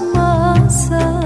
masa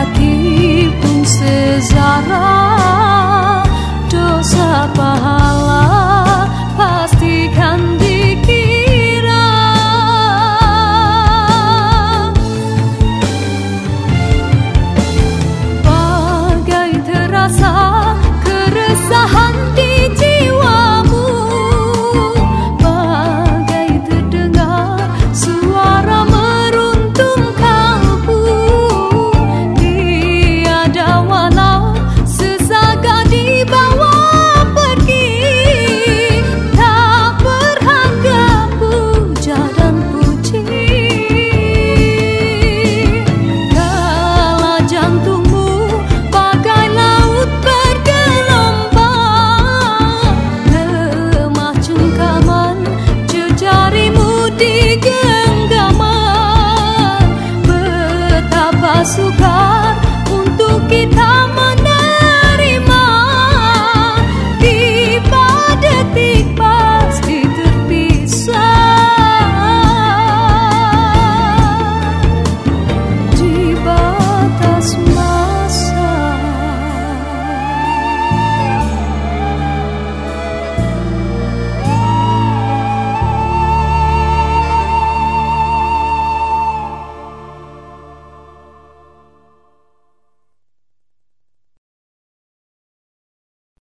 aquí.